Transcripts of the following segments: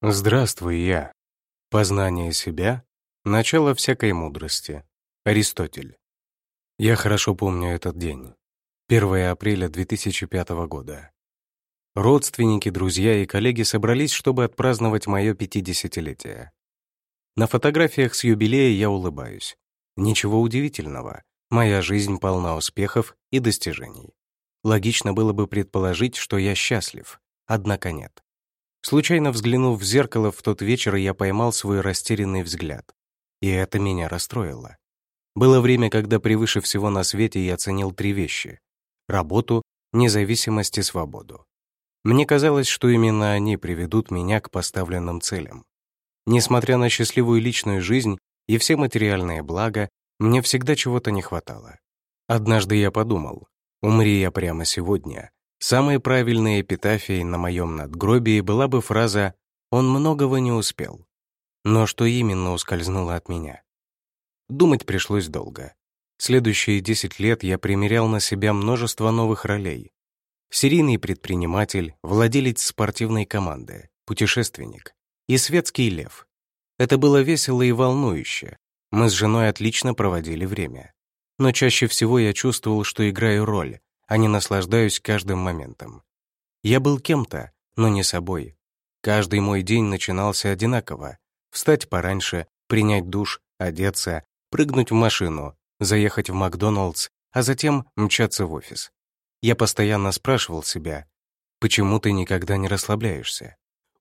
Здравствуй, я. Познание себя — начало всякой мудрости. Аристотель. Я хорошо помню этот день. 1 апреля 2005 года. Родственники, друзья и коллеги собрались, чтобы отпраздновать мое 50-летие. На фотографиях с юбилея я улыбаюсь. Ничего удивительного. Моя жизнь полна успехов и достижений. Логично было бы предположить, что я счастлив, однако нет. Случайно взглянув в зеркало в тот вечер, я поймал свой растерянный взгляд. И это меня расстроило. Было время, когда превыше всего на свете я ценил три вещи — работу, независимость и свободу. Мне казалось, что именно они приведут меня к поставленным целям. Несмотря на счастливую личную жизнь и все материальные блага, мне всегда чего-то не хватало. Однажды я подумал, умри я прямо сегодня, Самой правильной эпитафией на моем надгробии была бы фраза «Он многого не успел». Но что именно ускользнуло от меня? Думать пришлось долго. Следующие 10 лет я примерял на себя множество новых ролей. Серийный предприниматель, владелец спортивной команды, путешественник и светский лев. Это было весело и волнующе. Мы с женой отлично проводили время. Но чаще всего я чувствовал, что играю роль, а не наслаждаюсь каждым моментом. Я был кем-то, но не собой. Каждый мой день начинался одинаково. Встать пораньше, принять душ, одеться, прыгнуть в машину, заехать в Макдоналдс, а затем мчаться в офис. Я постоянно спрашивал себя, почему ты никогда не расслабляешься?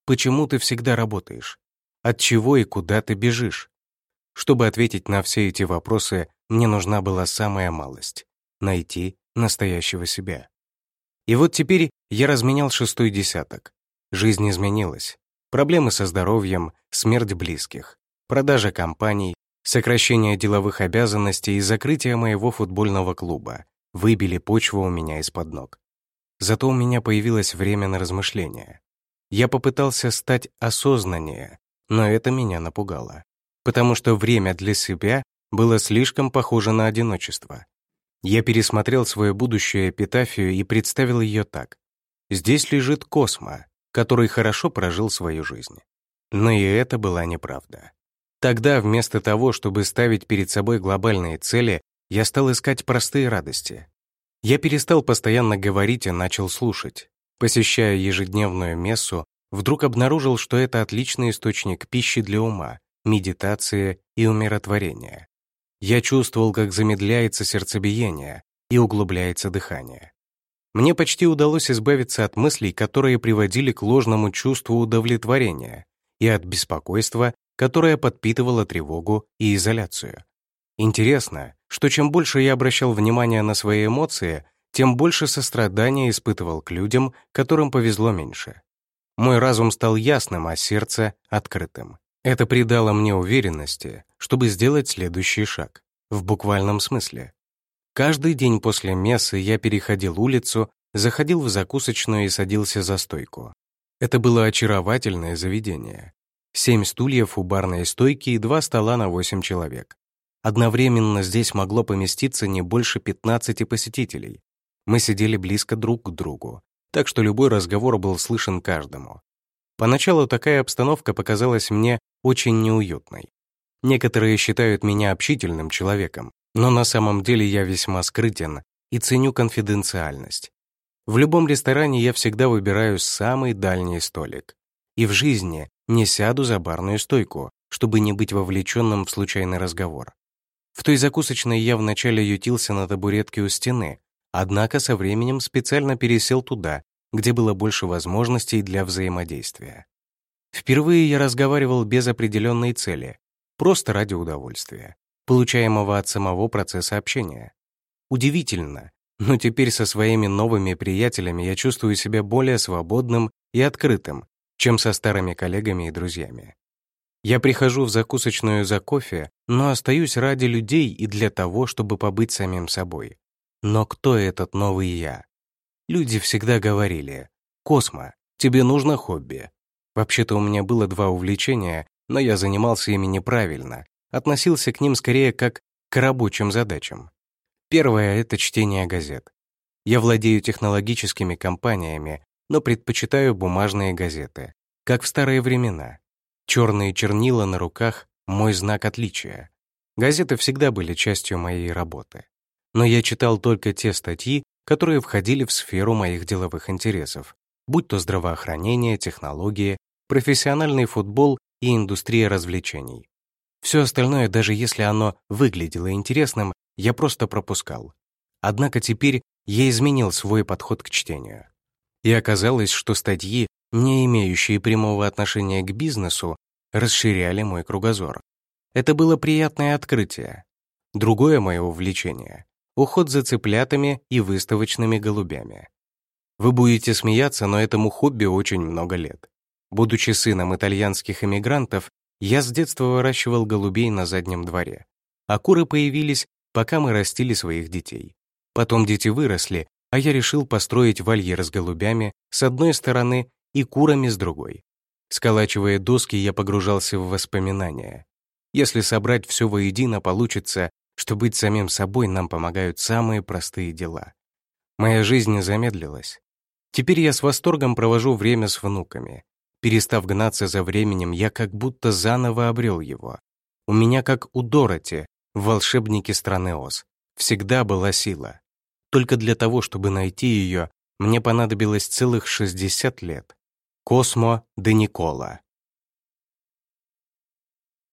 Почему ты всегда работаешь? От чего и куда ты бежишь? Чтобы ответить на все эти вопросы, мне нужна была самая малость — найти настоящего себя. И вот теперь я разменял шестой десяток. Жизнь изменилась. Проблемы со здоровьем, смерть близких, продажа компаний, сокращение деловых обязанностей и закрытие моего футбольного клуба выбили почву у меня из-под ног. Зато у меня появилось время на размышления. Я попытался стать осознаннее, но это меня напугало, потому что время для себя было слишком похоже на одиночество. Я пересмотрел свою будущую эпитафию и представил ее так. Здесь лежит Космо, который хорошо прожил свою жизнь. Но и это была неправда. Тогда вместо того, чтобы ставить перед собой глобальные цели, я стал искать простые радости. Я перестал постоянно говорить и начал слушать. Посещая ежедневную мессу, вдруг обнаружил, что это отличный источник пищи для ума, медитации и умиротворения. Я чувствовал, как замедляется сердцебиение и углубляется дыхание. Мне почти удалось избавиться от мыслей, которые приводили к ложному чувству удовлетворения, и от беспокойства, которое подпитывало тревогу и изоляцию. Интересно, что чем больше я обращал внимание на свои эмоции, тем больше сострадания испытывал к людям, которым повезло меньше. Мой разум стал ясным, а сердце — открытым. Это придало мне уверенности, чтобы сделать следующий шаг, в буквальном смысле. Каждый день после мессы я переходил улицу, заходил в закусочную и садился за стойку. Это было очаровательное заведение. Семь стульев у барной стойки и два стола на восемь человек. Одновременно здесь могло поместиться не больше 15 посетителей. Мы сидели близко друг к другу, так что любой разговор был слышен каждому. Поначалу такая обстановка показалась мне очень неуютной. Некоторые считают меня общительным человеком, но на самом деле я весьма скрытен и ценю конфиденциальность. В любом ресторане я всегда выбираю самый дальний столик. И в жизни не сяду за барную стойку, чтобы не быть вовлеченным в случайный разговор. В той закусочной я вначале ютился на табуретке у стены, однако со временем специально пересел туда, где было больше возможностей для взаимодействия. Впервые я разговаривал без определенной цели, просто ради удовольствия, получаемого от самого процесса общения. Удивительно, но теперь со своими новыми приятелями я чувствую себя более свободным и открытым, чем со старыми коллегами и друзьями. Я прихожу в закусочную за кофе, но остаюсь ради людей и для того, чтобы побыть самим собой. Но кто этот новый я? Люди всегда говорили, «Космо, тебе нужно хобби». Вообще-то у меня было два увлечения, но я занимался ими неправильно, относился к ним скорее как к рабочим задачам. Первое — это чтение газет. Я владею технологическими компаниями, но предпочитаю бумажные газеты. как в старые времена. Черные чернила на руках — мой знак отличия. Газеты всегда были частью моей работы. Но я читал только те статьи, которые входили в сферу моих деловых интересов, будь то здравоохранение, технологии, профессиональный футбол и индустрия развлечений. Все остальное, даже если оно выглядело интересным, я просто пропускал. Однако теперь я изменил свой подход к чтению. И оказалось, что статьи, не имеющие прямого отношения к бизнесу, расширяли мой кругозор. Это было приятное открытие. Другое мое увлечение — уход за цыплятами и выставочными голубями. Вы будете смеяться, но этому хобби очень много лет. Будучи сыном итальянских эмигрантов, я с детства выращивал голубей на заднем дворе. А куры появились, пока мы растили своих детей. Потом дети выросли, а я решил построить вольер с голубями с одной стороны и курами с другой. Сколачивая доски, я погружался в воспоминания. Если собрать все воедино, получится, что быть самим собой нам помогают самые простые дела. Моя жизнь замедлилась. Теперь я с восторгом провожу время с внуками. Перестав гнаться за временем, я как будто заново обрел его. У меня, как у Дороти, в «Волшебнике страны Оз», всегда была сила. Только для того, чтобы найти ее, мне понадобилось целых 60 лет. Космо де Никола.